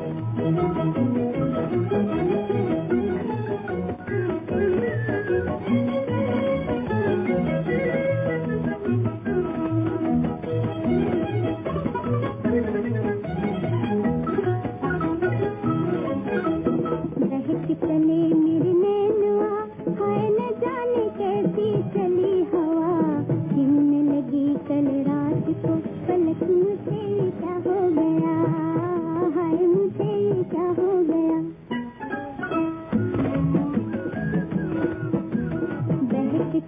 Thank you.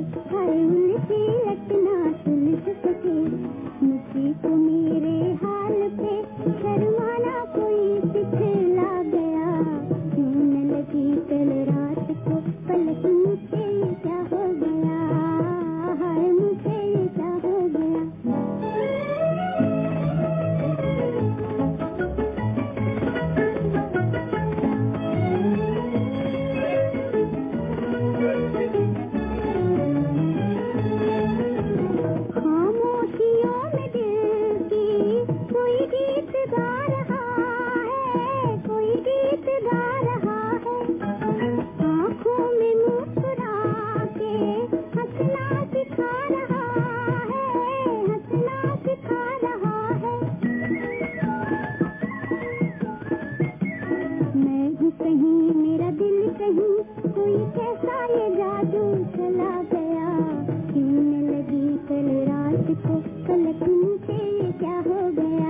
हर उनकी रटना सुलझ सके। मुझे तो मेरे हाल पे शर्माना कोई दिखे लगी कल रात को? कल नीचे क्या हो गया?